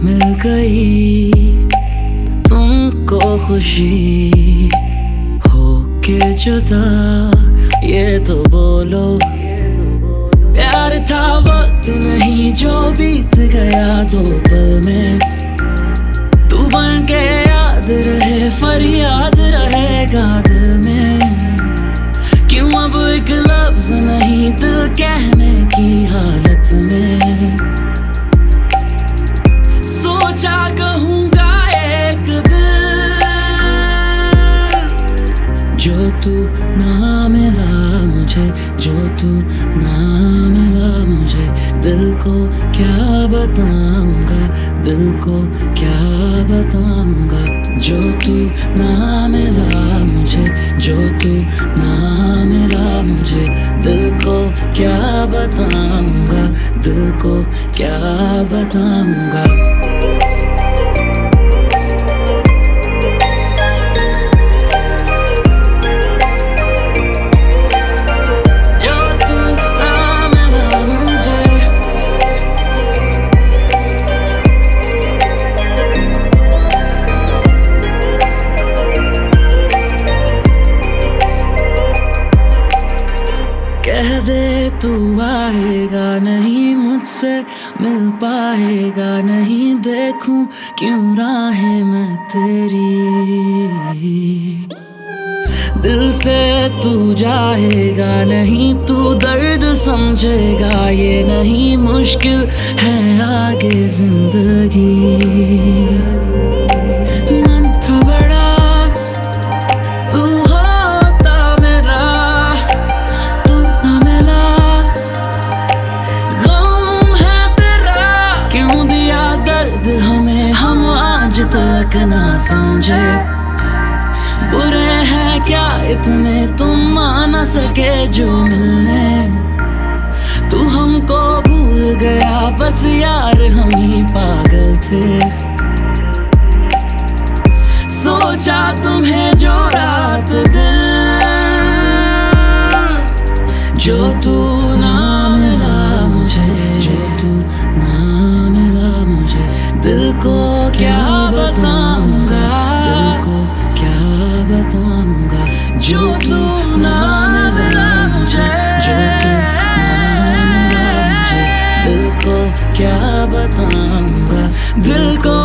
मिल गई तुमको खुशी हो के जुदा। ये तो बोलो। प्यार था वक्त नहीं, जो बीत गया दो पल में। तू बन के याद रहे, फरियाद रहेगा दिल में। क्यों अब एक लफ्ज नहीं, दिल कहने की हालत में? तू ना मिला मुझे, जो तू ना मिला मुझे, दिल को क्या बताऊँगा, दिल को क्या बताऊँगा? जो तू ना मिला मुझे, जो तू ना मिला मुझे, दिल को क्या बताऊँगा, दिल को क्या बताऊँगा? कह दे तू आएगा नहीं मुझसे, मिल पाएगा नहीं, देखूँ क्यों राहें मैं तेरी। दिल से तू जाएगा नहीं, तू दर्द समझेगा, ये नहीं मुश्किल है आगे ज़िंदगी। तक ना समझे। बुरे हैं क्या इतने? तुम मान सके जो मिलने। तू हमको दिल को